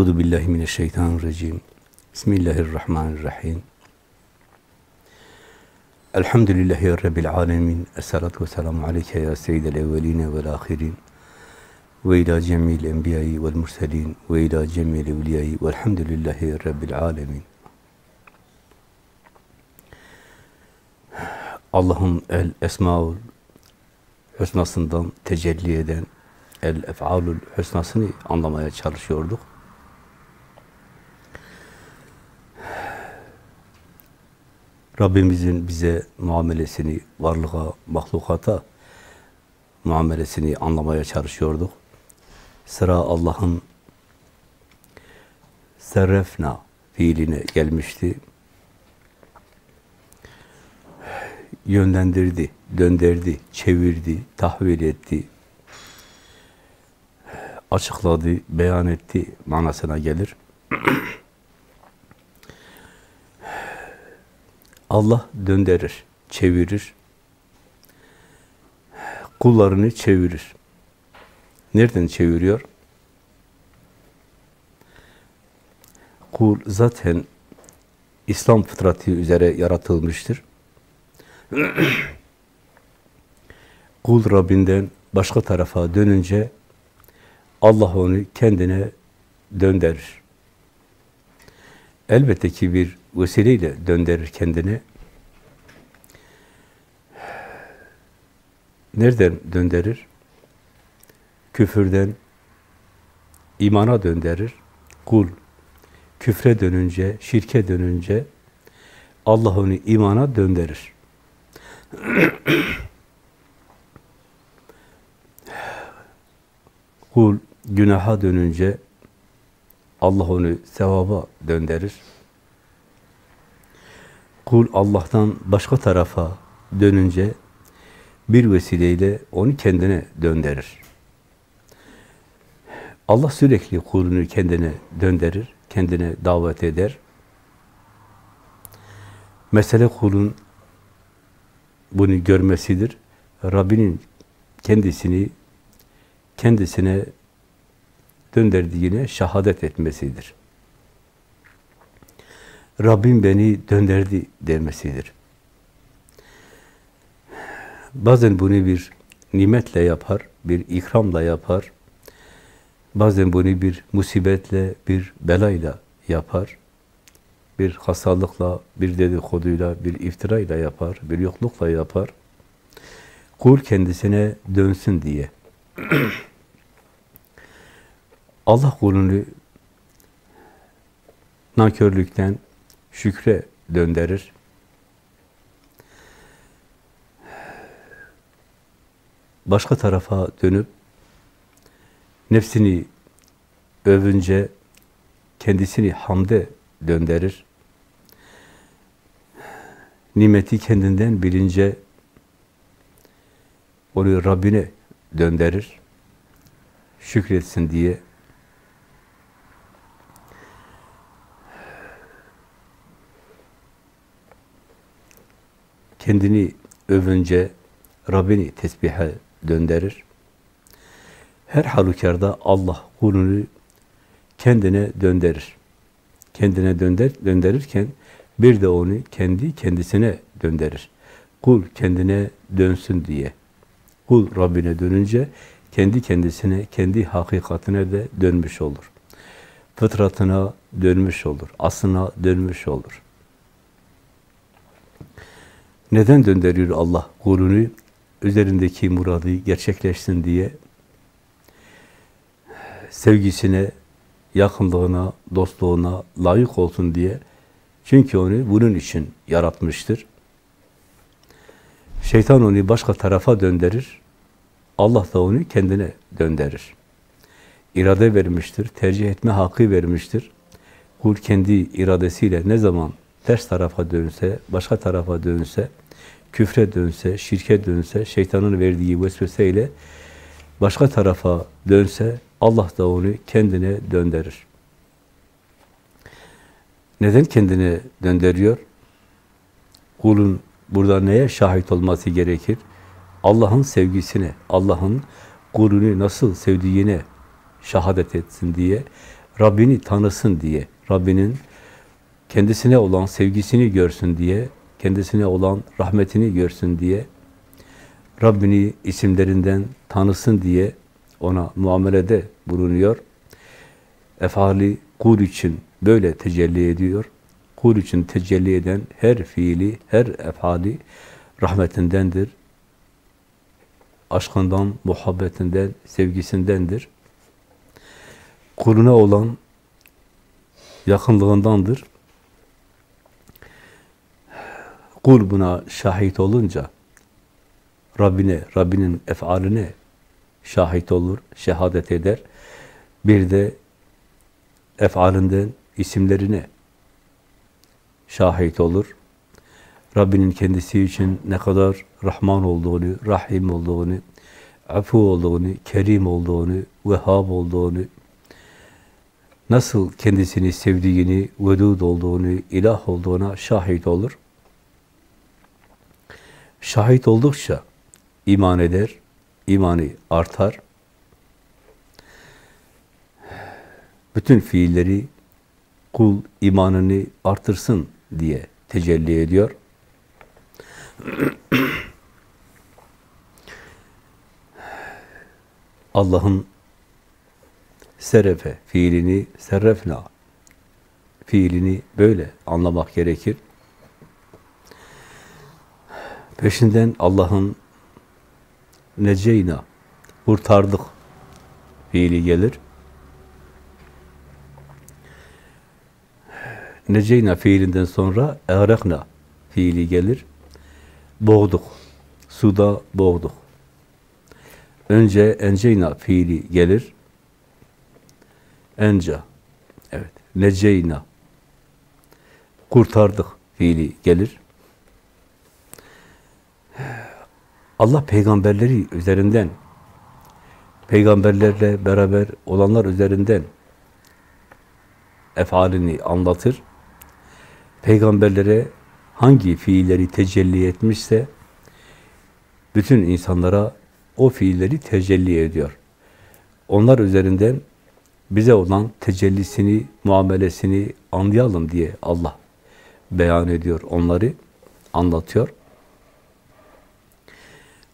Euzu billahi mineşşeytanirracim. Bismillahirrahmanirrahim. Elhamdülillahi rabbil alamin. Essalatu vesselamu aleyke ya seyyidel evvelin ve'l ahirin. Ve ila cemil enbiya'i ve'l murselin ve ila cemil evliya'i ve'lhamdülillahi rabbil alamin. Allah'ın el esmaul hüsnasından tecelli eden el ef'alul hüsnasını anlamaya çalışıyorduk. Rabbimizin bize muamelesini, varlığa, mahlukata muamelesini anlamaya çalışıyorduk. Sıra Allah'ın serrefna fiiline gelmişti. Yönlendirdi, döndürdü, çevirdi, tahvil etti, açıkladı, beyan etti manasına gelir. Allah döndürür, çevirir. Kullarını çevirir. Nereden çeviriyor? Kul zaten İslam fıtratı üzere yaratılmıştır. Kul Rabbinden başka tarafa dönünce Allah onu kendine döndürür. Elbette ki bir vesileyle döndürür kendini. Nereden döndürür? Küfürden imana döndürür. Kul küfre dönünce, şirke dönünce Allah onu imana döndürür. Kul günaha dönünce Allah onu sevaba döndürür. Kul Allah'tan başka tarafa dönünce bir vesileyle onu kendine döndürür. Allah sürekli kulunu kendine döndürür, kendine davet eder. Mesele kulun bunu görmesidir. Rabbinin kendisini kendisine döndürdüğüne şahadet etmesidir. Rabbim beni döndürdü demesidir. Bazen bunu bir nimetle yapar, bir ikramla yapar. Bazen bunu bir musibetle, bir belayla yapar. Bir hastalıkla, bir dedikoduyla, bir iftirayla yapar, bir yoklukla yapar. Kul kendisine dönsün diye. Allah kulunu nankörlükten şükre döndürür. Başka tarafa dönüp nefsini övünce kendisini hamde döndürür. Nimeti kendinden bilince onu Rabbine döndürür. Şükretsin diye kendini övünce Rabbini tesbihe döndürür. Her halükarda Allah kulunu kendine döndürür. Kendine dönder, döndürürken bir de onu kendi kendisine döndürür. Kul kendine dönsün diye. Kul Rabbine dönünce kendi kendisine, kendi hakikatine de dönmüş olur. Fıtratına dönmüş olur. Aslına dönmüş olur. Neden döndürüyor Allah kulunu? Üzerindeki muradı gerçekleşsin diye sevgisine, yakınlığına, dostluğuna layık olsun diye. Çünkü onu bunun için yaratmıştır. Şeytan onu başka tarafa döndürür. Allah da onu kendine döndürür. İrade vermiştir, tercih etme hakkı vermiştir. Kul kendi iradesiyle ne zaman ters tarafa dönse, başka tarafa dönse, küfre dönse, şirke dönse, şeytanın verdiği vesveseyle başka tarafa dönse, Allah da onu kendine döndürür. Neden kendine döndürüyor? Kulun burada neye şahit olması gerekir? Allah'ın sevgisine, Allah'ın kulunu nasıl sevdiğine şahadet etsin diye, Rabbini tanısın diye, Rabbinin kendisine olan sevgisini görsün diye, kendisine olan rahmetini görsün diye, Rabbini isimlerinden tanısın diye ona muamelede bulunuyor. Efali kul için böyle tecelli ediyor. Kul için tecelli eden her fiili, her efali rahmetindendir. Aşkından, muhabbetinden, sevgisindendir. Kuluna olan yakınlığındandır. Kul buna şahit olunca Rabbine, Rabbinin efaline şahit olur, şehadet eder. Bir de efalinden isimlerine şahit olur. Rabbinin kendisi için ne kadar Rahman olduğunu, Rahim olduğunu, afu olduğunu, kerim olduğunu, vehhab olduğunu, nasıl kendisini sevdiğini, vedud olduğunu, ilah olduğuna şahit olur. Şahit oldukça iman eder, imanı artar. Bütün fiilleri kul imanını artırsın diye tecelli ediyor. Allah'ın serefe fiilini, serrefna fiilini böyle anlamak gerekir. Peşinden Allah'ın neceyna kurtardık fiili gelir. Neceyna fiilinden sonra eğrekna fiili gelir. Boğduk. Suda boğduk. Önce enceyna fiili gelir. Enca. Evet. Neceyna. Kurtardık fiili gelir. Allah peygamberleri üzerinden, peygamberlerle beraber olanlar üzerinden efalini anlatır. Peygamberlere hangi fiilleri tecelli etmişse bütün insanlara o fiilleri tecelli ediyor. Onlar üzerinden bize olan tecellisini, muamelesini anlayalım diye Allah beyan ediyor onları, anlatıyor.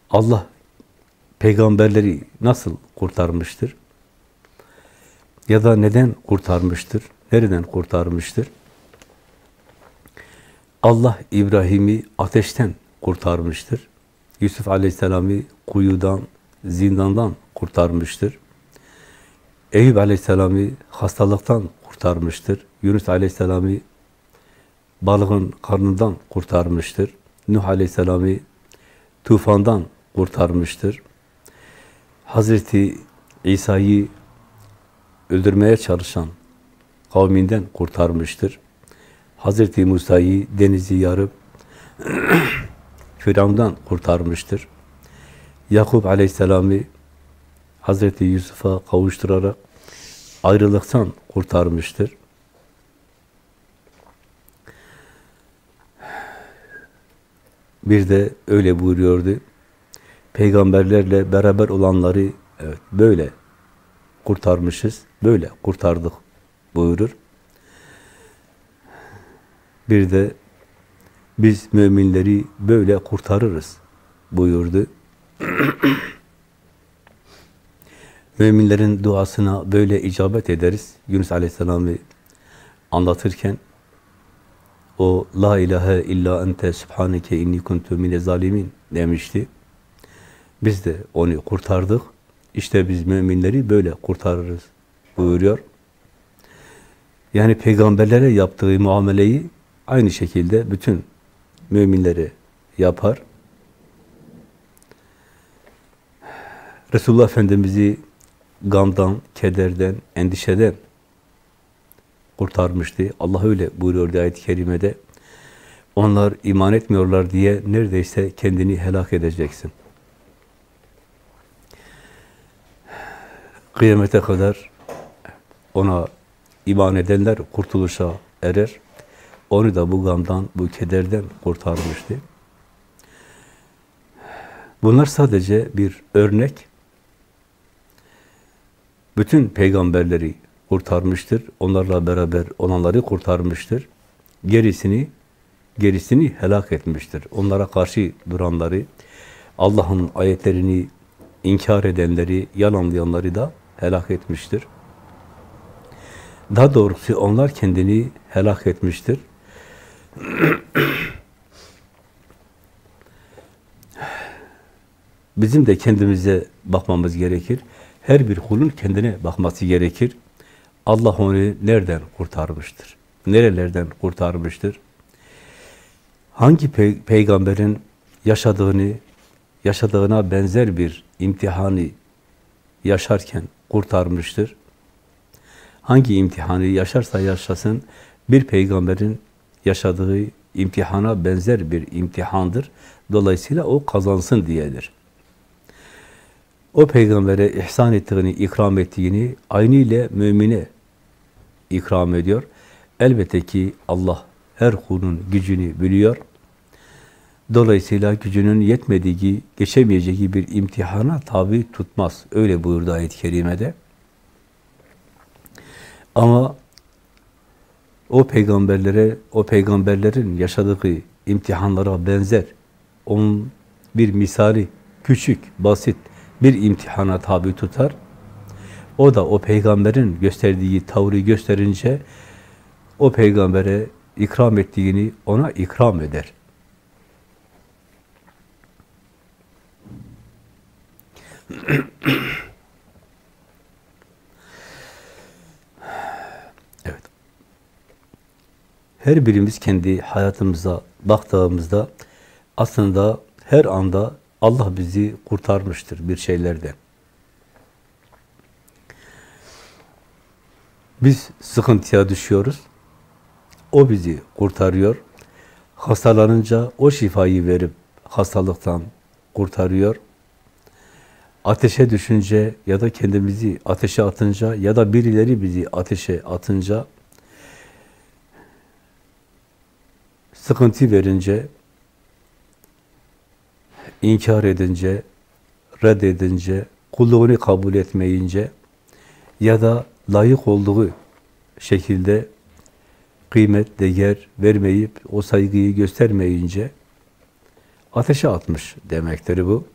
Allah peygamberleri nasıl kurtarmıştır? Ya da neden kurtarmıştır? Nereden kurtarmıştır? Allah İbrahim'i ateşten kurtarmıştır. Yusuf Aleyhisselam'ı kuyudan, zindandan kurtarmıştır. Eyüp Aleyhisselam'ı hastalıktan kurtarmıştır. Yunus Aleyhisselam'ı balığın karnından kurtarmıştır. Nuh Aleyhisselam'ı tufandan kurtarmıştır. Hazreti İsa'yı öldürmeye çalışan kavminden kurtarmıştır. Hazreti Musa'yı denizi yarıp Firavundan kurtarmıştır. Yakup Aleyhisselam'ı Hazreti Yusuf'a kavuşturarak ayrılıktan kurtarmıştır. Bir de öyle buyuruyordu. Peygamberlerle beraber olanları evet böyle kurtarmışız, böyle kurtardık buyurur. Bir de biz müminleri böyle kurtarırız buyurdu. Müminlerin duasına böyle icabet ederiz. Yunus Aleyhisselam'ı anlatırken o la ilahe illa ente subhaneke inni kuntu mine zalimin demişti. Biz de onu kurtardık. İşte biz müminleri böyle kurtarırız buyuruyor. Yani peygamberlere yaptığı muameleyi aynı şekilde bütün müminlere yapar. Resulullah Efendimiz'i gamdan, kederden, endişeden kurtarmıştı. Allah öyle buyuruyor ayet-i kerimede. Onlar iman etmiyorlar diye neredeyse kendini helak edeceksin. Kıyamete kadar ona iman edenler kurtuluşa erer. Onu da bu gamdan, bu kederden kurtarmıştı. Bunlar sadece bir örnek. Bütün peygamberleri kurtarmıştır. Onlarla beraber olanları kurtarmıştır. Gerisini gerisini helak etmiştir. Onlara karşı duranları, Allah'ın ayetlerini inkar edenleri, yalanlayanları da helak etmiştir. Daha doğrusu onlar kendini helak etmiştir. Bizim de kendimize bakmamız gerekir. Her bir kulun kendine bakması gerekir. Allah onu nereden kurtarmıştır? Nerelerden kurtarmıştır? Hangi pe peygamberin yaşadığını, yaşadığına benzer bir imtihanı yaşarken kurtarmıştır? Hangi imtihanı yaşarsa yaşasın, bir peygamberin yaşadığı imtihana benzer bir imtihandır. Dolayısıyla o kazansın diyedir. O peygambere ihsan ettiğini, ikram ettiğini aynı ile mümine ikram ediyor. Elbette ki Allah her kulun gücünü biliyor. Dolayısıyla gücünün yetmediği, geçemeyeceği bir imtihana tabi tutmaz. Öyle buyurdu ayet-i kerimede. Ama o peygamberlere, o peygamberlerin yaşadığı imtihanlara benzer, onun bir misali, küçük, basit bir imtihana tabi tutar. O da o peygamberin gösterdiği tavrı gösterince, o peygambere ikram ettiğini ona ikram eder. Evet. Her birimiz kendi hayatımıza baktığımızda aslında her anda Allah bizi kurtarmıştır bir şeylerden. Biz sıkıntıya düşüyoruz. O bizi kurtarıyor. Hastalanınca o şifayı verip hastalıktan kurtarıyor. Ateşe düşünce ya da kendimizi ateşe atınca ya da birileri bizi ateşe atınca sıkıntı verince inkar edince, reddedince, kulluğunu kabul etmeyince ya da layık olduğu şekilde kıymet, değer vermeyip o saygıyı göstermeyince ateşe atmış demektir bu.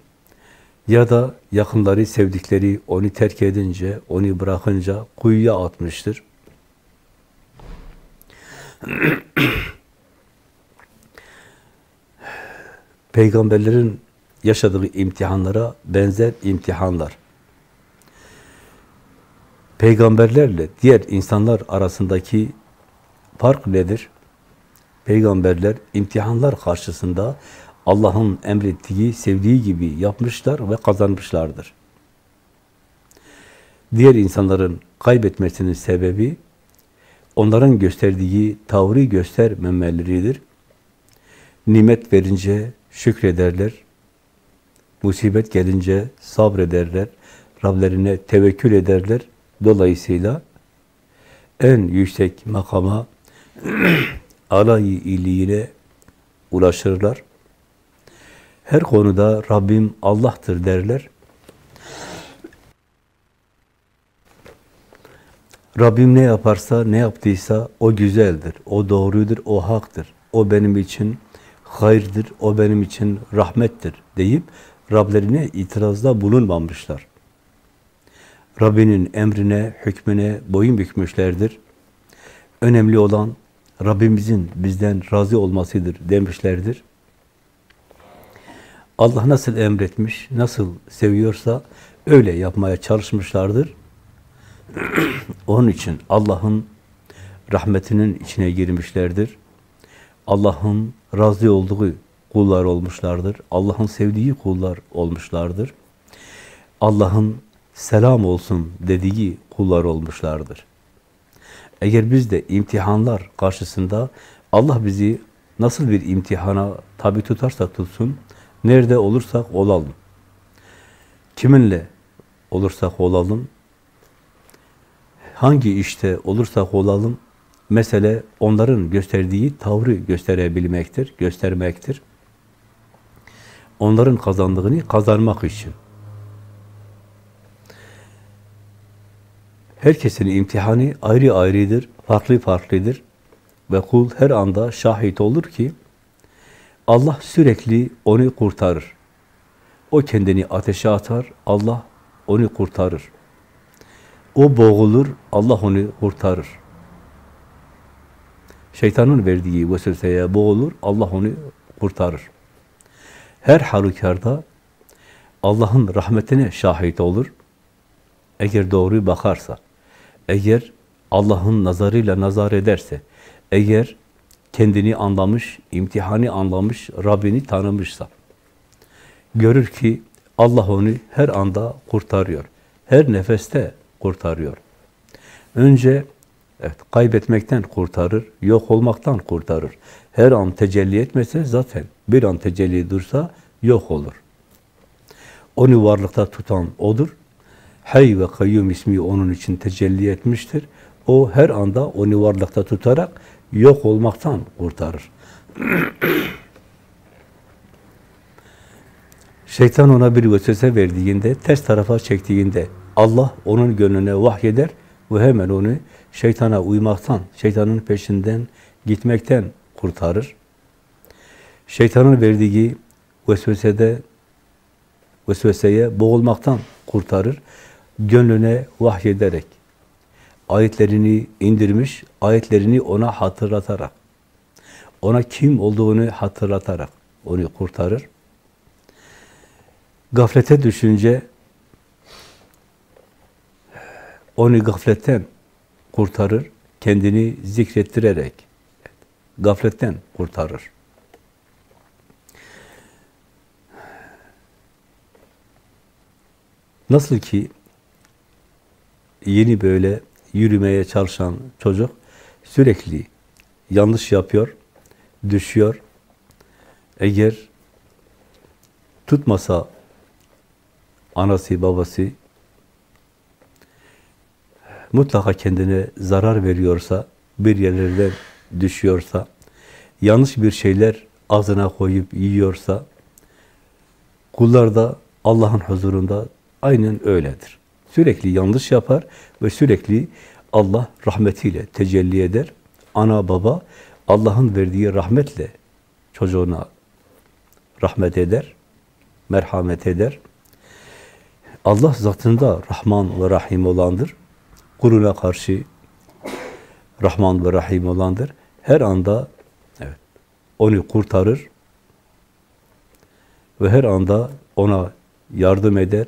Ya da yakınları, sevdikleri onu terk edince, onu bırakınca kuyuya atmıştır. Peygamberlerin yaşadığı imtihanlara benzer imtihanlar. Peygamberlerle diğer insanlar arasındaki fark nedir? Peygamberler imtihanlar karşısında Allah'ın emrettiği, sevdiği gibi yapmışlar ve kazanmışlardır. Diğer insanların kaybetmesinin sebebi onların gösterdiği tavrı göstermemeleridir. Nimet verince şükrederler, musibet gelince sabrederler, Rablerine tevekkül ederler. Dolayısıyla en yüksek makama alayı iyiliğine ulaşırlar. Her konuda Rabbim Allah'tır derler. Rabbim ne yaparsa, ne yaptıysa o güzeldir, o doğrudur, o haktır. O benim için hayırdır, o benim için rahmettir deyip Rablerine itirazda bulunmamışlar. Rabbinin emrine, hükmüne boyun bükmüşlerdir. Önemli olan Rabbimizin bizden razı olmasıdır demişlerdir. Allah nasıl emretmiş, nasıl seviyorsa öyle yapmaya çalışmışlardır. Onun için Allah'ın rahmetinin içine girmişlerdir. Allah'ın razı olduğu kullar olmuşlardır. Allah'ın sevdiği kullar olmuşlardır. Allah'ın selam olsun dediği kullar olmuşlardır. Eğer biz de imtihanlar karşısında Allah bizi nasıl bir imtihana tabi tutarsa tutsun, nerede olursak olalım, kiminle olursak olalım, hangi işte olursak olalım, mesele onların gösterdiği tavrı gösterebilmektir, göstermektir. Onların kazandığını kazanmak için. Herkesin imtihanı ayrı ayrıdır, farklı farklıdır. Ve kul her anda şahit olur ki Allah sürekli onu kurtarır. O kendini ateşe atar, Allah onu kurtarır. O boğulur, Allah onu kurtarır. Şeytanın verdiği vesveseye boğulur, Allah onu kurtarır. Her halükarda Allah'ın rahmetine şahit olur. Eğer doğru bakarsa, eğer Allah'ın nazarıyla nazar ederse, eğer kendini anlamış, imtihanı anlamış, Rabbini tanımışsa, görür ki Allah onu her anda kurtarıyor. Her nefeste kurtarıyor. Önce evet, kaybetmekten kurtarır, yok olmaktan kurtarır. Her an tecelli etmese zaten bir an tecelli dursa yok olur. Onu varlıkta tutan O'dur. Hay ve Kayyum ismi onun için tecelli etmiştir. O her anda onu varlıkta tutarak yok olmaktan kurtarır. Şeytan ona bir vesvese verdiğinde, ters tarafa çektiğinde Allah onun gönlüne vahyeder ve hemen onu şeytana uymaktan, şeytanın peşinden gitmekten kurtarır. Şeytanın verdiği vesvesede vesveseye boğulmaktan kurtarır. Gönlüne vahyederek ayetlerini indirmiş, ayetlerini ona hatırlatarak ona kim olduğunu hatırlatarak onu kurtarır. Gaflete düşünce onu gafletten kurtarır, kendini zikrettirerek gafletten kurtarır. Nasıl ki yeni böyle yürümeye çalışan çocuk sürekli yanlış yapıyor, düşüyor. Eğer tutmasa anası, babası mutlaka kendine zarar veriyorsa, bir yerlerden düşüyorsa, yanlış bir şeyler ağzına koyup yiyorsa, kullar da Allah'ın huzurunda aynen öyledir. Sürekli yanlış yapar ve sürekli Allah rahmetiyle tecelli eder. Ana baba Allah'ın verdiği rahmetle çocuğuna rahmet eder, merhamet eder. Allah zatında Rahman ve Rahim olandır. Kuluna karşı Rahman ve Rahim olandır. Her anda evet, onu kurtarır ve her anda ona yardım eder,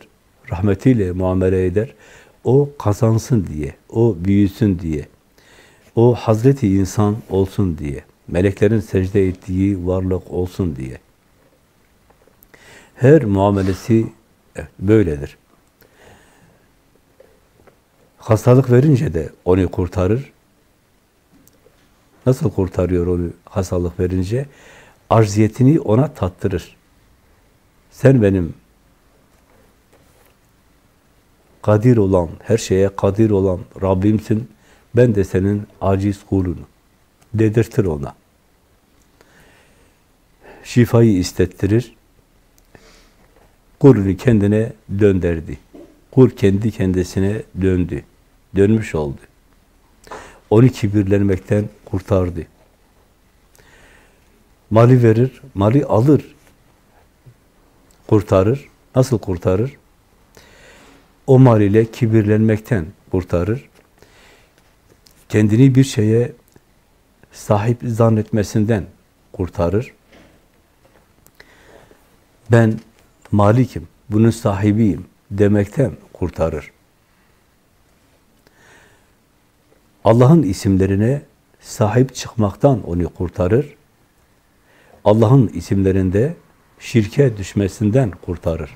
rahmetiyle muamele eder. O kazansın diye, o büyüsün diye, o Hazreti insan olsun diye, meleklerin secde ettiği varlık olsun diye. Her muamelesi evet, böyledir. Hastalık verince de onu kurtarır. Nasıl kurtarıyor onu hastalık verince? Arziyetini ona tattırır. Sen benim kadir olan, her şeye kadir olan Rabbimsin. Ben de senin aciz kulunu. Dedirtir ona. Şifayı istettirir. Kulunu kendine döndürdü. Kul kendi kendisine döndü. Dönmüş oldu. Onu kibirlenmekten kurtardı. Mali verir, mali alır. Kurtarır. Nasıl kurtarır? O mal ile kibirlenmekten kurtarır. Kendini bir şeye sahip zannetmesinden kurtarır. Ben malikim, bunun sahibiyim demekten kurtarır. Allah'ın isimlerine sahip çıkmaktan onu kurtarır. Allah'ın isimlerinde şirke düşmesinden kurtarır.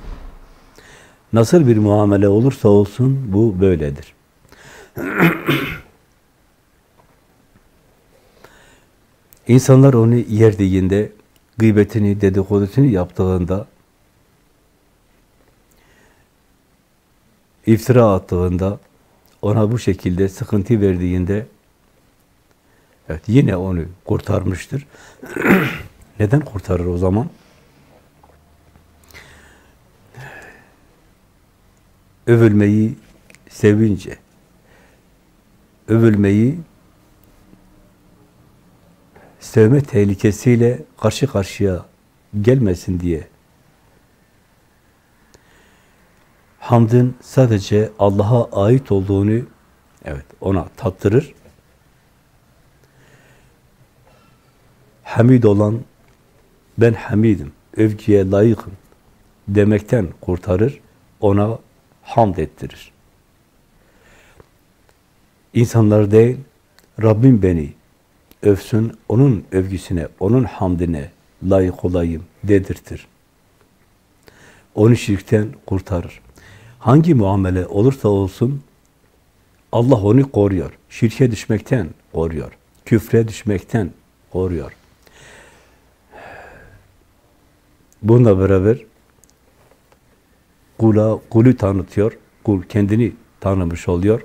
Nasıl bir muamele olursa olsun bu böyledir. İnsanlar onu yerdiğinde, gıybetini, dedikodusunu yaptığında, iftira attığında, ona bu şekilde sıkıntı verdiğinde, evet yine onu kurtarmıştır. Neden kurtarır o zaman? Övülmeyi sevince, övülmeyi sevme tehlikesiyle karşı karşıya gelmesin diye hamdın sadece Allah'a ait olduğunu evet ona tattırır. Hamid olan ben hamidim, övgüye layıkım demekten kurtarır, ona hamd ettirir. İnsanlar değil, Rabbim beni övsün, onun övgüsüne, onun hamdine layık olayım dedirtir. Onu şirkten kurtarır. Hangi muamele olursa olsun Allah onu koruyor. Şirke düşmekten koruyor. Küfre düşmekten koruyor. Bununla beraber kula, kulü tanıtıyor. Kul kendini tanımış oluyor.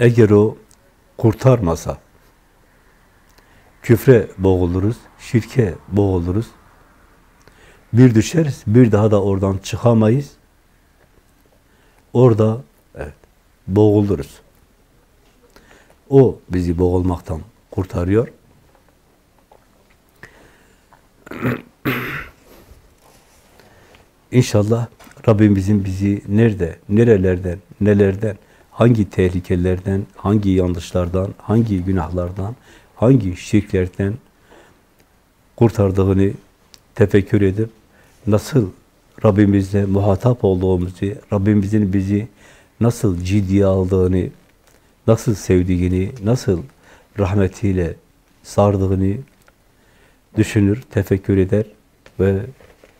Eğer o kurtarmasa küfre boğuluruz, şirke boğuluruz. Bir düşeriz, bir daha da oradan çıkamayız. Orada evet, boğuluruz. O bizi boğulmaktan kurtarıyor. İnşallah Rabbimizin bizi nerede, nerelerden, nelerden, hangi tehlikelerden, hangi yanlışlardan, hangi günahlardan, hangi şirklerden kurtardığını tefekkür edip nasıl Rabbimizle muhatap olduğumuzu, Rabbimizin bizi nasıl ciddiye aldığını, nasıl sevdiğini, nasıl rahmetiyle sardığını düşünür, tefekkür eder ve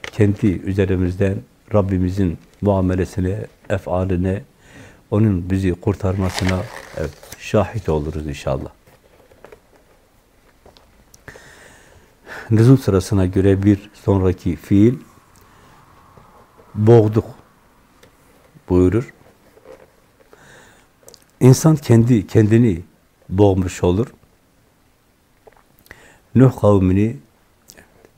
kendi üzerimizden Rabbimizin muamelesine, efaline, onun bizi kurtarmasına evet, şahit oluruz inşallah. Nüzul sırasına göre bir sonraki fiil boğduk buyurur. İnsan kendi kendini boğmuş olur. Nuh kavmini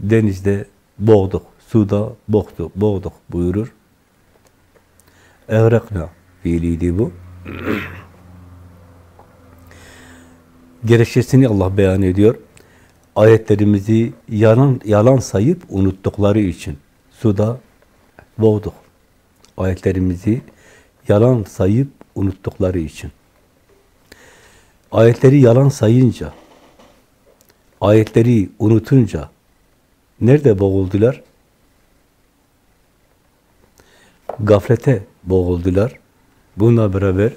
denizde boğduk, suda boğduk, boğduk buyurur. Evrekna fiiliydi bu. Gerekçesini Allah beyan ediyor. Ayetlerimizi yalan, yalan sayıp unuttukları için suda boğduk. Ayetlerimizi yalan sayıp unuttukları için. Ayetleri yalan sayınca, ayetleri unutunca nerede boğuldular? Gaflete boğuldular. Bununla beraber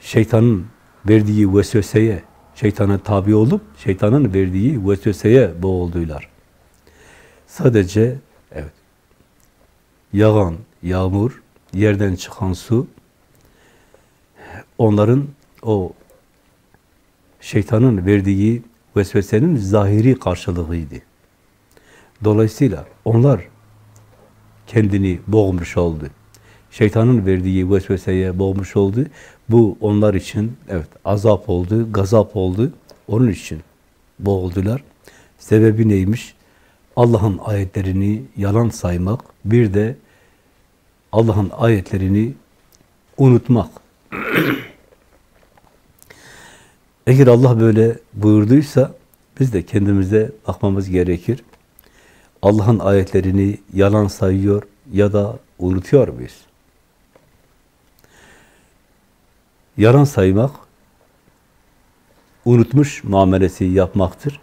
şeytanın verdiği vesveseye, şeytana tabi olup şeytanın verdiği vesveseye boğuldular. Sadece evet yağan yağmur, yerden çıkan su onların o şeytanın verdiği vesvesenin zahiri karşılığıydı. Dolayısıyla onlar kendini boğmuş oldu. Şeytanın verdiği vesveseye boğmuş oldu. Bu onlar için evet azap oldu, gazap oldu. Onun için boğuldular. Sebebi neymiş? Allah'ın ayetlerini yalan saymak, bir de Allah'ın ayetlerini unutmak. Eğer Allah böyle buyurduysa biz de kendimize bakmamız gerekir. Allah'ın ayetlerini yalan sayıyor ya da unutuyor muyuz? Yalan saymak, unutmuş muamelesi yapmaktır.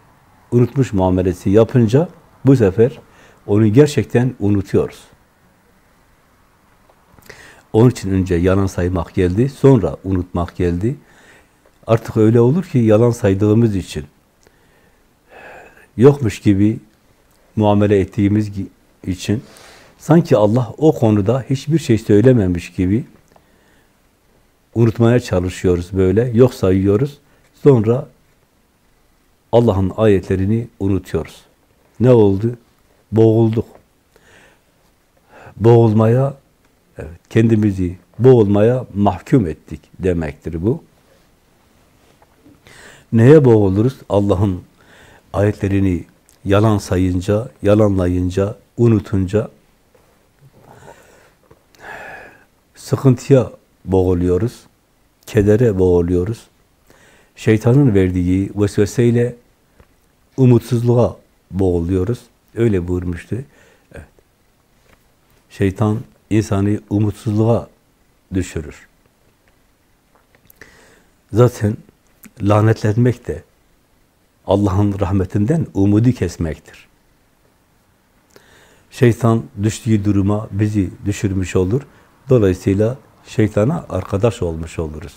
Unutmuş muamelesi yapınca bu sefer onu gerçekten unutuyoruz. Onun için önce yalan saymak geldi, sonra unutmak geldi. Artık öyle olur ki yalan saydığımız için yokmuş gibi muamele ettiğimiz için sanki Allah o konuda hiçbir şey söylememiş gibi unutmaya çalışıyoruz böyle, yok sayıyoruz. Sonra Allah'ın ayetlerini unutuyoruz. Ne oldu? Boğulduk. Boğulmaya, evet, kendimizi boğulmaya mahkum ettik demektir bu. Neye boğuluruz? Allah'ın ayetlerini yalan sayınca, yalanlayınca, unutunca sıkıntıya boğuluyoruz, kedere boğuluyoruz. Şeytanın verdiği vesveseyle umutsuzluğa boğuluyoruz. Öyle buyurmuştu. Evet. Şeytan insanı umutsuzluğa düşürür. Zaten lanetlenmek de Allah'ın rahmetinden umudu kesmektir. Şeytan düştüğü duruma bizi düşürmüş olur. Dolayısıyla şeytana arkadaş olmuş oluruz.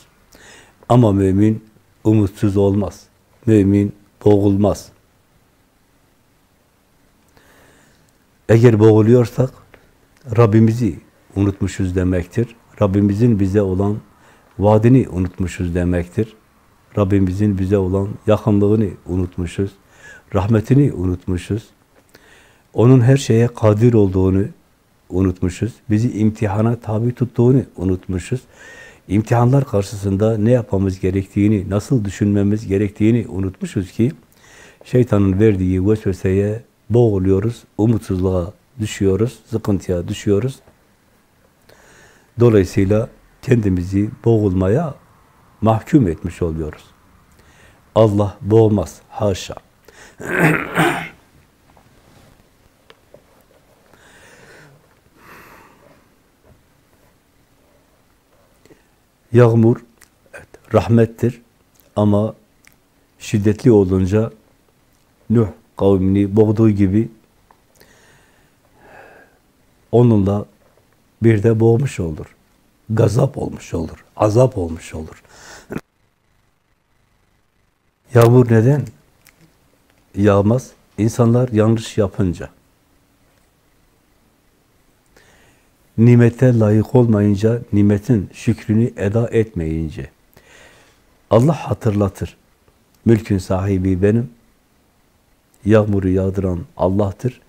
Ama mümin umutsuz olmaz. Mümin boğulmaz. Eğer boğuluyorsak Rabbimizi unutmuşuz demektir. Rabbimizin bize olan vaadini unutmuşuz demektir. Rabbimizin bize olan yakınlığını unutmuşuz. Rahmetini unutmuşuz. Onun her şeye kadir olduğunu unutmuşuz. Bizi imtihana tabi tuttuğunu unutmuşuz. İmtihanlar karşısında ne yapmamız gerektiğini, nasıl düşünmemiz gerektiğini unutmuşuz ki şeytanın verdiği vesveseye boğuluyoruz, umutsuzluğa düşüyoruz, sıkıntıya düşüyoruz. Dolayısıyla kendimizi boğulmaya mahkum etmiş oluyoruz. Allah boğmaz, haşa. Yağmur evet, rahmettir ama şiddetli olunca Nuh kavmini boğduğu gibi onunla bir de boğmuş olur. Gazap olmuş olur. Azap olmuş olur. Yağmur neden yağmaz? İnsanlar yanlış yapınca. Nimete layık olmayınca, nimetin şükrünü eda etmeyince. Allah hatırlatır. Mülkün sahibi benim. Yağmuru yağdıran Allah'tır.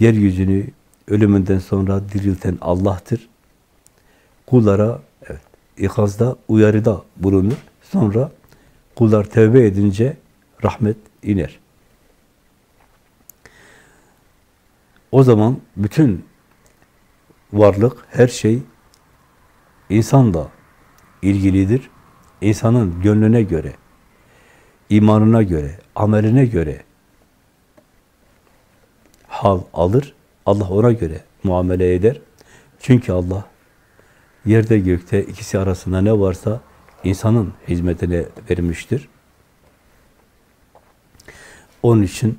Yeryüzünü ölümünden sonra dirilten Allah'tır. Kullara evet, ikazda, uyarıda bulunur. Sonra kullar tövbe edince rahmet iner. O zaman bütün varlık, her şey insanla ilgilidir. İnsanın gönlüne göre, imanına göre, ameline göre hal alır. Allah ona göre muamele eder. Çünkü Allah yerde gökte ikisi arasında ne varsa insanın hizmetine vermiştir. Onun için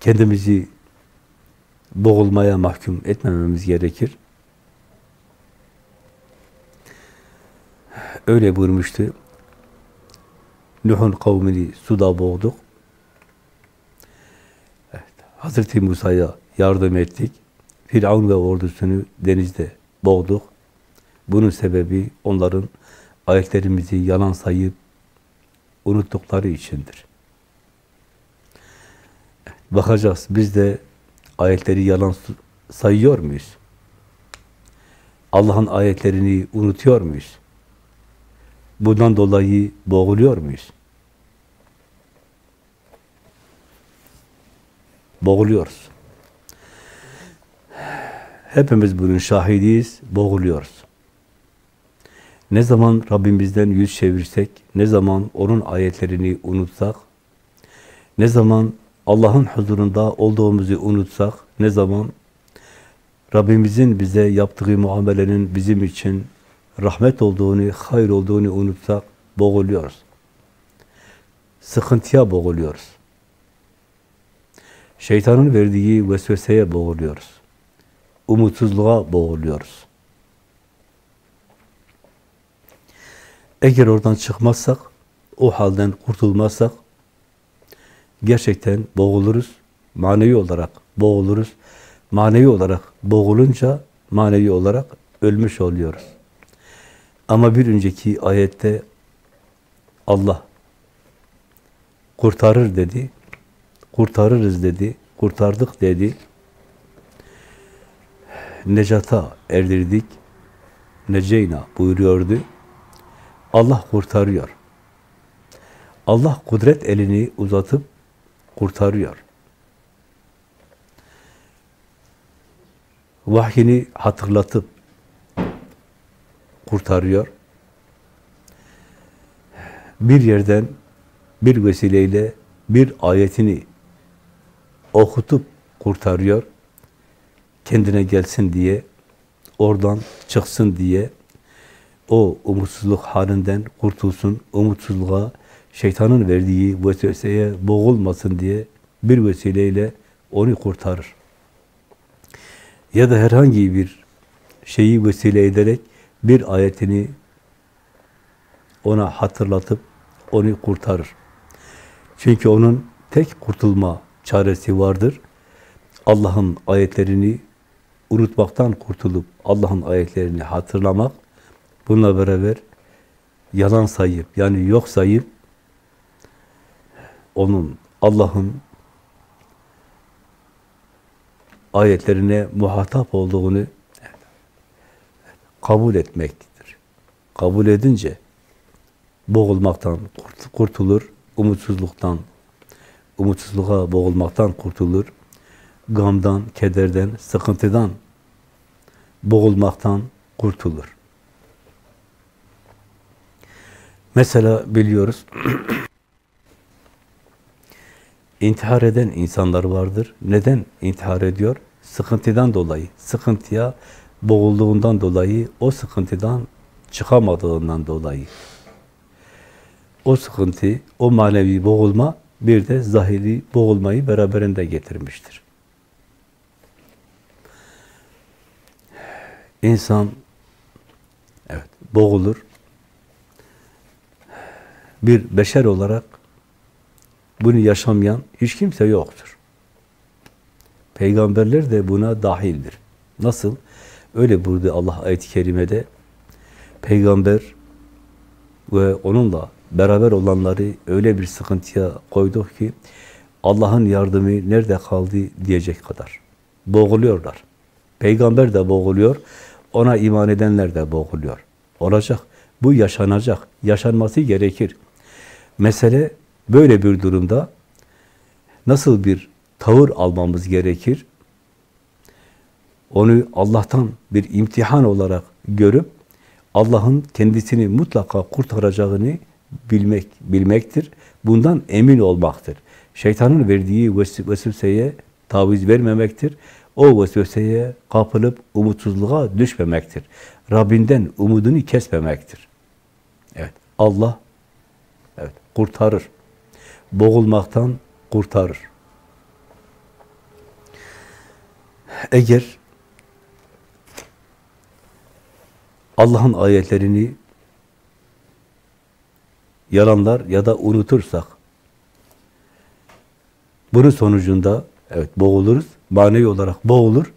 kendimizi boğulmaya mahkum etmememiz gerekir. Öyle buyurmuştu. Nuh'un kavmini suda boğduk. Evet, Hazreti Musa'ya yardım ettik. Firavun ve ordusunu denizde boğduk. Bunun sebebi onların ayetlerimizi yalan sayıp unuttukları içindir. Bakacağız. Biz de ayetleri yalan sayıyor muyuz? Allah'ın ayetlerini unutuyor muyuz? Bundan dolayı boğuluyor muyuz? Boğuluyoruz. Hepimiz bunun şahidiyiz, boğuluyoruz. Ne zaman Rabbimizden yüz çevirsek, ne zaman onun ayetlerini unutsak, ne zaman Allah'ın huzurunda olduğumuzu unutsak, ne zaman Rabbimizin bize yaptığı muamelenin bizim için rahmet olduğunu, hayır olduğunu unutsak, boğuluyoruz. Sıkıntıya boğuluyoruz. Şeytanın verdiği vesveseye boğuluyoruz. Umutsuzluğa boğuluyoruz. Eğer oradan çıkmazsak, o halden kurtulmazsak, gerçekten boğuluruz, manevi olarak boğuluruz. Manevi olarak boğulunca, manevi olarak ölmüş oluyoruz. Ama bir önceki ayette Allah kurtarır dedi, kurtarırız dedi, kurtardık dedi, necata erdirdik, neceyna buyuruyordu. Allah kurtarıyor. Allah kudret elini uzatıp kurtarıyor. vahyini hatırlatıp kurtarıyor. Bir yerden bir vesileyle bir ayetini okutup kurtarıyor. Kendine gelsin diye, oradan çıksın diye, o umutsuzluk halinden kurtulsun, umutsuzluğa, şeytanın verdiği vesveseye boğulmasın diye bir vesileyle onu kurtarır. Ya da herhangi bir şeyi vesile ederek bir ayetini ona hatırlatıp onu kurtarır. Çünkü onun tek kurtulma çaresi vardır. Allah'ın ayetlerini unutmaktan kurtulup Allah'ın ayetlerini hatırlamak, bununla beraber yalan sayıp, yani yok sayıp, onun, Allah'ın ayetlerine muhatap olduğunu kabul etmektir. Kabul edince boğulmaktan kurtulur, umutsuzluktan, umutsuzluğa boğulmaktan kurtulur, gamdan, kederden, sıkıntıdan boğulmaktan kurtulur. Mesela biliyoruz, intihar eden insanlar vardır. Neden intihar ediyor? Sıkıntıdan dolayı, sıkıntıya boğulduğundan dolayı, o sıkıntıdan çıkamadığından dolayı. O sıkıntı, o manevi boğulma bir de zahiri boğulmayı beraberinde getirmiştir. İnsan evet boğulur. Bir beşer olarak bunu yaşamayan hiç kimse yoktur. Peygamberler de buna dahildir. Nasıl? Öyle burada Allah ayet-i kerimede peygamber ve onunla beraber olanları öyle bir sıkıntıya koyduk ki Allah'ın yardımı nerede kaldı diyecek kadar. Boğuluyorlar. Peygamber de boğuluyor. Ona iman edenler de boğuluyor. Olacak. Bu yaşanacak. Yaşanması gerekir. Mesele böyle bir durumda nasıl bir tavır almamız gerekir? Onu Allah'tan bir imtihan olarak görüp Allah'ın kendisini mutlaka kurtaracağını bilmek, bilmektir. Bundan emin olmaktır. Şeytanın verdiği vesveseye taviz vermemektir. O vesveseye kapılıp umutsuzluğa düşmemektir. Rabbinden umudunu kesmemektir. Evet, Allah kurtarır. Boğulmaktan kurtarır. Eğer Allah'ın ayetlerini yalanlar ya da unutursak bunun sonucunda evet boğuluruz. Manevi olarak boğulur.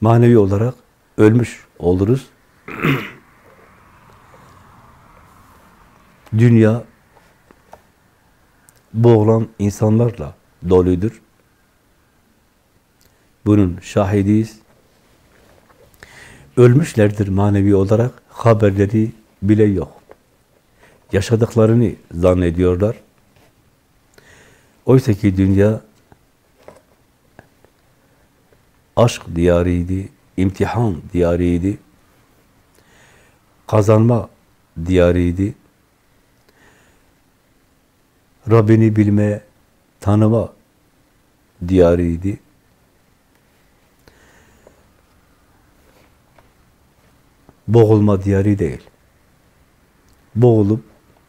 Manevi olarak ölmüş oluruz. Dünya boğulan insanlarla doludur. Bunun şahidiyiz. Ölmüşlerdir manevi olarak. Haberleri bile yok yaşadıklarını zannediyorlar. Oysa ki dünya aşk diyarıydı, imtihan diyarıydı, kazanma diyarıydı, Rabbini bilme, tanıma diyarıydı. Boğulma diyarı değil. Boğulup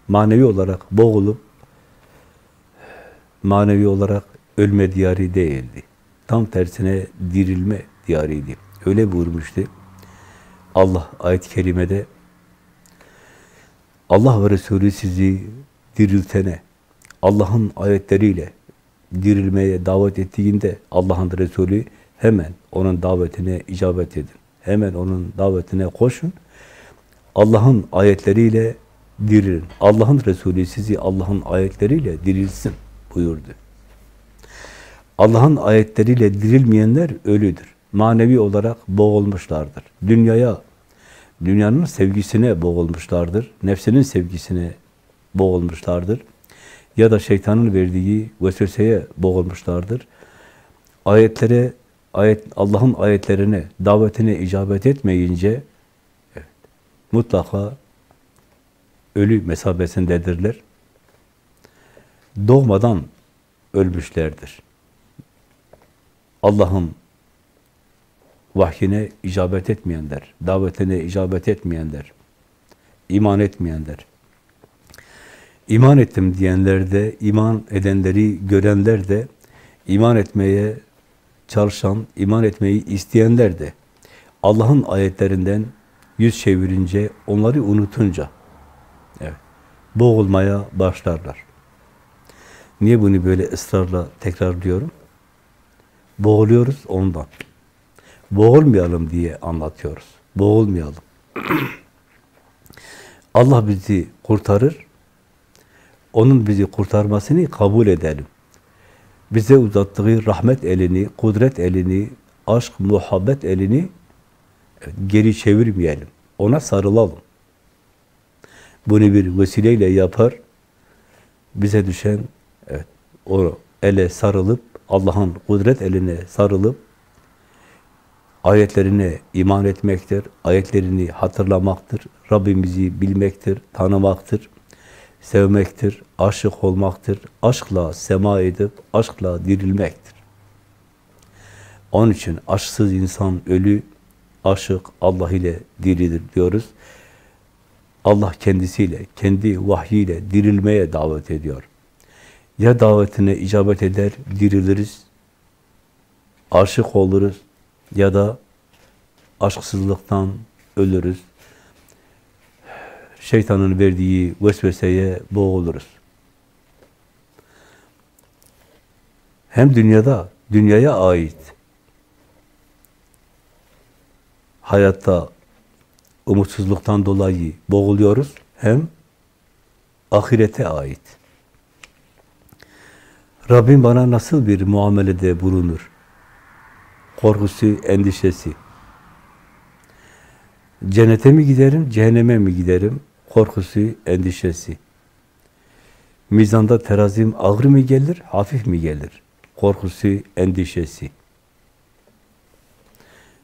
manevi olarak boğulup manevi olarak ölme diyarı değildi. Tam tersine dirilme diyarıydı. Öyle buyurmuştu. Allah ayet-i kerimede Allah ve Resulü sizi diriltene, Allah'ın ayetleriyle dirilmeye davet ettiğinde Allah'ın Resulü hemen onun davetine icabet edin. Hemen onun davetine koşun. Allah'ın ayetleriyle dirilin. Allah'ın Resulü sizi Allah'ın ayetleriyle dirilsin buyurdu. Allah'ın ayetleriyle dirilmeyenler ölüdür. Manevi olarak boğulmuşlardır. Dünyaya, dünyanın sevgisine boğulmuşlardır. Nefsinin sevgisine boğulmuşlardır. Ya da şeytanın verdiği vesveseye boğulmuşlardır. Ayetlere ayet Allah'ın ayetlerine, davetine icabet etmeyince evet, mutlaka ölü mesabesindedirler. Doğmadan ölmüşlerdir. Allah'ın vahyine icabet etmeyenler, davetine icabet etmeyenler, iman etmeyenler. İman ettim diyenler de, iman edenleri görenler de, iman etmeye çalışan, iman etmeyi isteyenler de, Allah'ın ayetlerinden yüz çevirince, onları unutunca, boğulmaya başlarlar. Niye bunu böyle ısrarla tekrarlıyorum? Boğuluyoruz ondan. Boğulmayalım diye anlatıyoruz. Boğulmayalım. Allah bizi kurtarır. Onun bizi kurtarmasını kabul edelim. Bize uzattığı rahmet elini, kudret elini, aşk, muhabbet elini geri çevirmeyelim. Ona sarılalım. Bunu bir vesileyle yapar. Bize düşen evet, o ele sarılıp, Allah'ın kudret eline sarılıp, ayetlerine iman etmektir, ayetlerini hatırlamaktır, Rabbimizi bilmektir, tanımaktır, sevmektir, aşık olmaktır, aşkla sema edip, aşkla dirilmektir. Onun için aşksız insan ölü, aşık Allah ile diridir diyoruz. Allah kendisiyle, kendi vahyiyle dirilmeye davet ediyor. Ya davetine icabet eder, diriliriz, aşık oluruz ya da aşksızlıktan ölürüz. Şeytanın verdiği vesveseye boğuluruz. Hem dünyada, dünyaya ait hayatta umutsuzluktan dolayı boğuluyoruz. Hem ahirete ait. Rabbim bana nasıl bir muamelede bulunur? Korkusu, endişesi. Cennete mi giderim, cehenneme mi giderim? Korkusu, endişesi. Mizanda terazim ağır mı gelir, hafif mi gelir? Korkusu, endişesi.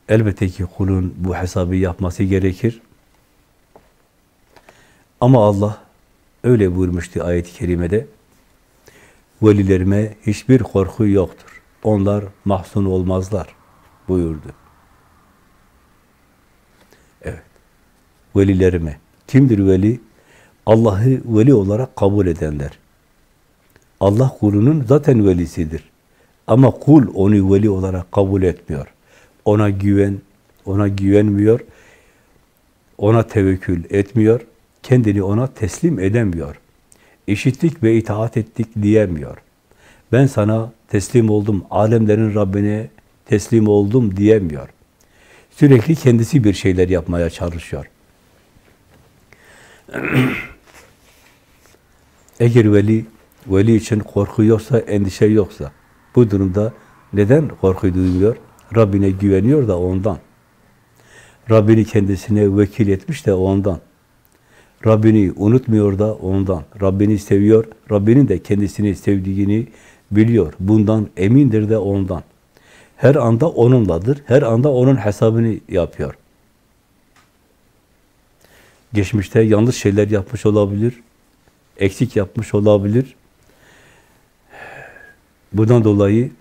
Elbette ki kulun bu hesabı yapması gerekir. Ama Allah öyle buyurmuştu ayet-i kerimede. Velilerime hiçbir korku yoktur. Onlar mahzun olmazlar buyurdu. Evet. Velilerime. Kimdir veli? Allah'ı veli olarak kabul edenler. Allah kulunun zaten velisidir. Ama kul onu veli olarak kabul etmiyor. Ona güven, ona güvenmiyor. Ona tevekkül etmiyor. Kendini ona teslim edemiyor. İşittik ve itaat ettik diyemiyor. Ben sana teslim oldum, alemlerin Rabbine teslim oldum diyemiyor. Sürekli kendisi bir şeyler yapmaya çalışıyor. Eğer veli, veli için korku yoksa, endişe yoksa, bu durumda neden korku duymuyor? Rabbine güveniyor da ondan. Rabbini kendisine vekil etmiş de ondan. Rabbini unutmuyor da ondan. Rabbini seviyor, Rabbinin de kendisini sevdiğini biliyor. Bundan emindir de ondan. Her anda onunladır, her anda onun hesabını yapıyor. Geçmişte yanlış şeyler yapmış olabilir, eksik yapmış olabilir. Bundan dolayı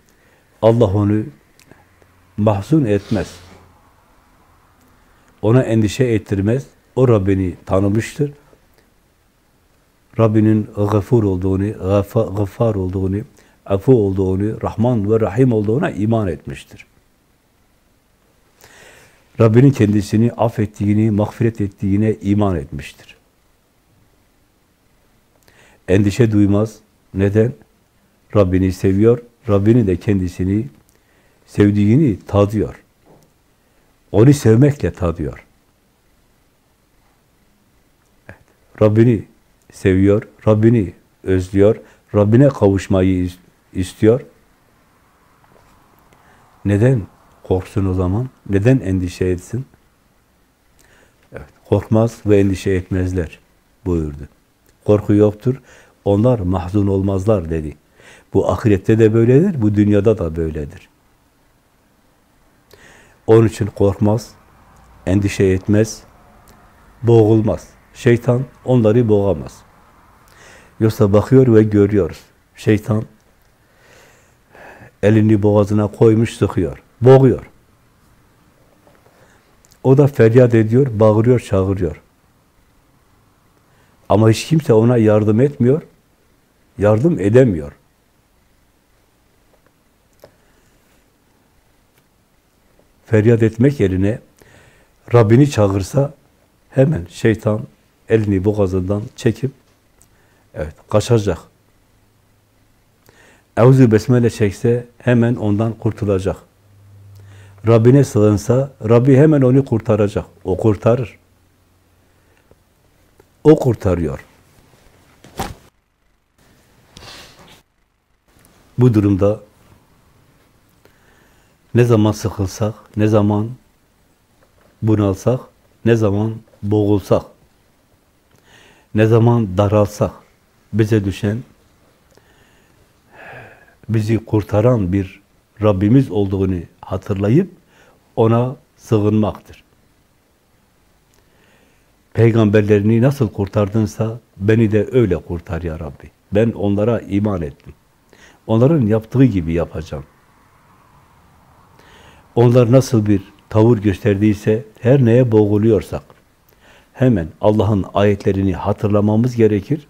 Allah onu mahzun etmez. Ona endişe ettirmez. O Rabbini tanımıştır. Rabbinin gafur olduğunu, gaffar olduğunu, afu olduğunu, Rahman ve Rahim olduğuna iman etmiştir. Rabbinin kendisini affettiğini, mağfiret ettiğine iman etmiştir. Endişe duymaz. Neden? Rabbini seviyor, Rabbinin de kendisini sevdiğini tadıyor. Onu sevmekle tadıyor. Rabbini seviyor, Rabbini özlüyor, Rabbine kavuşmayı istiyor. Neden korksun o zaman? Neden endişe etsin? Evet, korkmaz ve endişe etmezler buyurdu. Korku yoktur, onlar mahzun olmazlar dedi. Bu ahirette de böyledir, bu dünyada da böyledir. Onun için korkmaz, endişe etmez, boğulmaz. Şeytan onları boğamaz. Yoksa bakıyor ve görüyoruz. Şeytan elini boğazına koymuş, sıkıyor, boğuyor. O da feryat ediyor, bağırıyor, çağırıyor. Ama hiç kimse ona yardım etmiyor, yardım edemiyor. Feryat etmek yerine Rabbini çağırsa hemen şeytan elini boğazından çekip evet kaçacak. Evzu besmele çekse hemen ondan kurtulacak. Rabbine sığınsa Rabbi hemen onu kurtaracak. O kurtarır. O kurtarıyor. Bu durumda ne zaman sıkılsak, ne zaman bunalsak, ne zaman boğulsak, ne zaman daralsak, bize düşen, bizi kurtaran bir Rabbimiz olduğunu hatırlayıp ona sığınmaktır. Peygamberlerini nasıl kurtardınsa beni de öyle kurtar ya Rabbi. Ben onlara iman ettim. Onların yaptığı gibi yapacağım. Onlar nasıl bir tavır gösterdiyse, her neye boğuluyorsak, hemen Allah'ın ayetlerini hatırlamamız gerekir.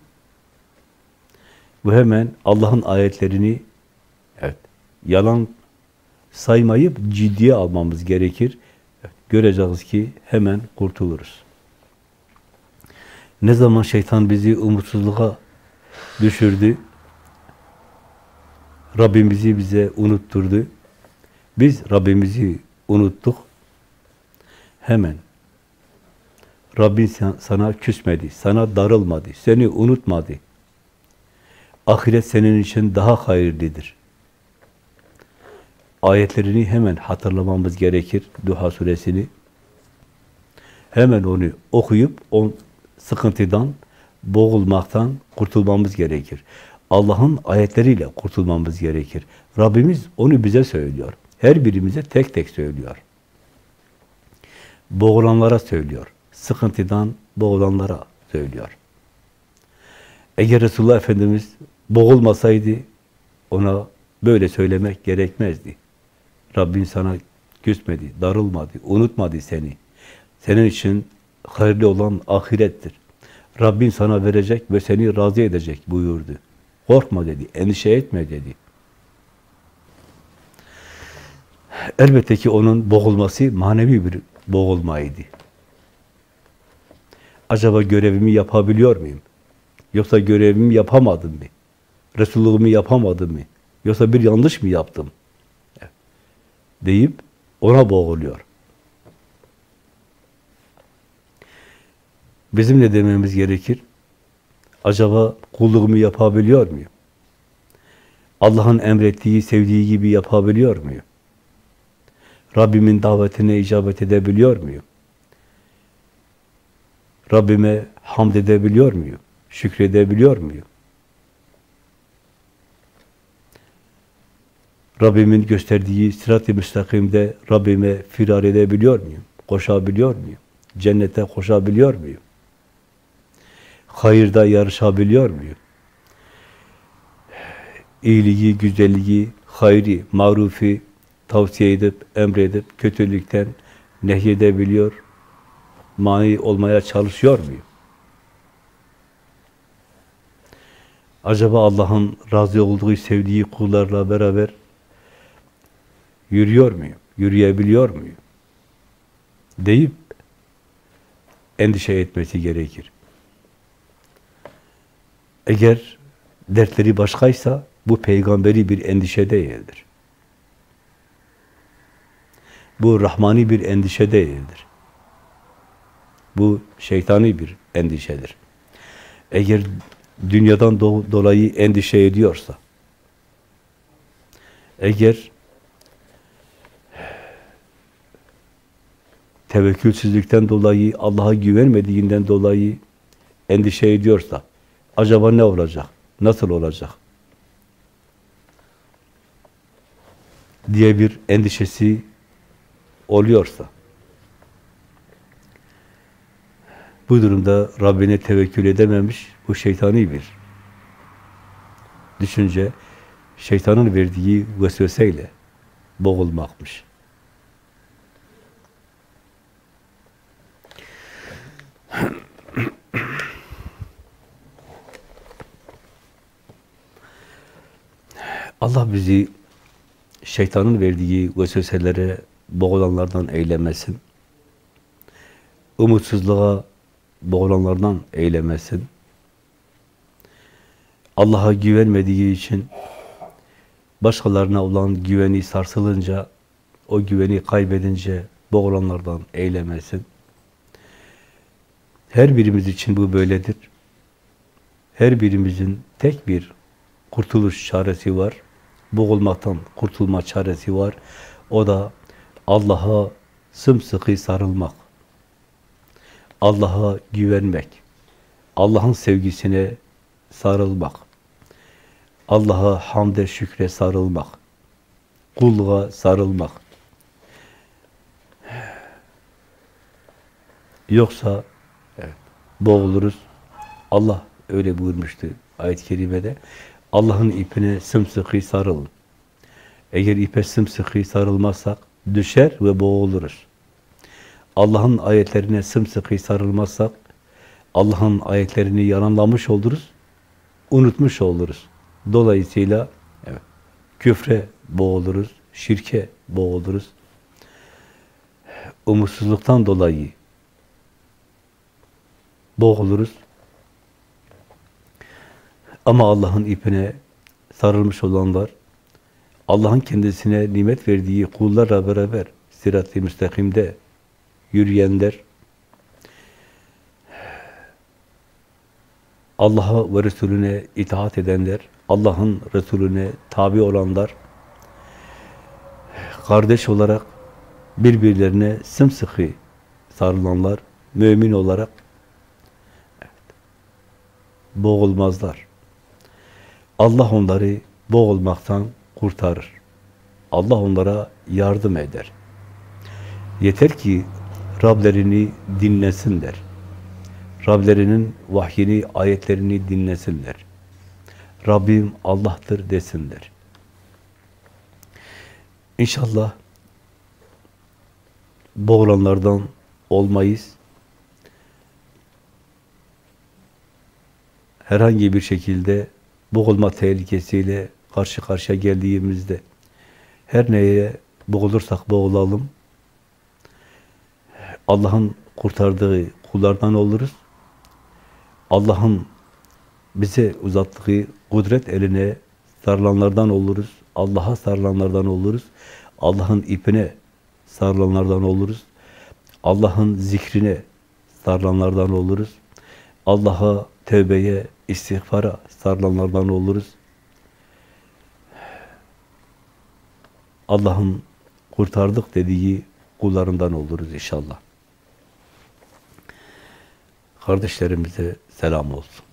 Bu hemen Allah'ın ayetlerini evet, yalan saymayıp ciddiye almamız gerekir. Göreceğiz ki hemen kurtuluruz. Ne zaman şeytan bizi umutsuzluğa düşürdü, Rabbimizi bize unutturdu, biz Rabbimizi unuttuk, hemen Rabbin sana küsmedi, sana darılmadı, seni unutmadı. Ahiret senin için daha hayırlıdır. Ayetlerini hemen hatırlamamız gerekir, Duha suresini. Hemen onu okuyup, on sıkıntıdan, boğulmaktan kurtulmamız gerekir. Allah'ın ayetleriyle kurtulmamız gerekir. Rabbimiz onu bize söylüyor. Her birimize tek tek söylüyor. Boğulanlara söylüyor. Sıkıntıdan boğulanlara söylüyor. Eğer Resulullah Efendimiz boğulmasaydı ona böyle söylemek gerekmezdi. Rabbin sana küsmedi, darılmadı, unutmadı seni. Senin için hayırlı olan ahirettir. Rabbin sana verecek ve seni razı edecek buyurdu. Korkma dedi, endişe etme dedi. Elbette ki onun boğulması manevi bir boğulmaydı. Acaba görevimi yapabiliyor muyum? Yoksa görevimi yapamadım mı? Resulluğumu yapamadım mı? Yoksa bir yanlış mı yaptım? Deyip ona boğuluyor. Bizim ne dememiz gerekir? Acaba kulluğumu yapabiliyor muyum? Allah'ın emrettiği, sevdiği gibi yapabiliyor muyum? Rabbimin davetine icabet edebiliyor muyum? Rabbime hamd edebiliyor muyum? Şükredebiliyor muyum? Rabbimin gösterdiği sırat-ı müstakimde Rabbime firar edebiliyor muyum? Koşabiliyor muyum? Cennete koşabiliyor muyum? Hayırda yarışabiliyor muyum? İyiliği, güzelliği, hayri, marufi tavsiye edip, emredip, kötülükten nehyedebiliyor, mani olmaya çalışıyor muyum? Acaba Allah'ın razı olduğu, sevdiği kullarla beraber yürüyor muyum? Yürüyebiliyor muyum? Deyip endişe etmesi gerekir. Eğer dertleri başkaysa bu peygamberi bir endişe değildir. Bu rahmani bir endişe değildir. Bu şeytani bir endişedir. Eğer dünyadan do dolayı endişe ediyorsa, eğer tevekkülsüzlükten dolayı, Allah'a güvenmediğinden dolayı endişe ediyorsa, acaba ne olacak? Nasıl olacak? diye bir endişesi oluyorsa, bu durumda Rabbine tevekkül edememiş, bu şeytani bir düşünce, şeytanın verdiği vesveseyle boğulmakmış. Allah bizi şeytanın verdiği vesveselere boğulanlardan eylemesin. Umutsuzluğa boğulanlardan eylemesin. Allah'a güvenmediği için başkalarına olan güveni sarsılınca, o güveni kaybedince boğulanlardan eylemesin. Her birimiz için bu böyledir. Her birimizin tek bir kurtuluş çaresi var. Boğulmaktan kurtulma çaresi var. O da Allah'a sımsıkı sarılmak. Allah'a güvenmek. Allah'ın sevgisine sarılmak. Allah'a hamde şükre sarılmak. Kulluğa sarılmak. Yoksa evet, boğuluruz. Allah öyle buyurmuştu ayet-i kerimede. Allah'ın ipine sımsıkı sarılın. Eğer ipe sımsıkı sarılmazsak düşer ve boğuluruz. Allah'ın ayetlerine sımsıkı sarılmazsak Allah'ın ayetlerini yalanlamış oluruz, unutmuş oluruz. Dolayısıyla evet, küfre boğuluruz, şirke boğuluruz. Umutsuzluktan dolayı boğuluruz. Ama Allah'ın ipine sarılmış olanlar, Allah'ın kendisine nimet verdiği kullarla beraber sirat-i müstakimde yürüyenler, Allah'a ve Resulüne itaat edenler, Allah'ın Resulüne tabi olanlar, kardeş olarak birbirlerine sımsıkı sarılanlar, mümin olarak boğulmazlar. Allah onları boğulmaktan kurtarır. Allah onlara yardım eder. Yeter ki Rablerini dinlesinler. Rablerinin vahyini, ayetlerini dinlesinler. Rabbim Allah'tır desinler. İnşallah boğulanlardan olmayız. Herhangi bir şekilde boğulma tehlikesiyle karşı karşıya geldiğimizde her neye boğulursak boğulalım. Allah'ın kurtardığı kullardan oluruz. Allah'ın bize uzattığı kudret eline sarılanlardan oluruz. Allah'a sarılanlardan oluruz. Allah'ın ipine sarılanlardan oluruz. Allah'ın zikrine sarılanlardan oluruz. Allah'a, tövbeye, istiğfara sarılanlardan oluruz. Allah'ın kurtardık dediği kullarından oluruz inşallah. Kardeşlerimize selam olsun.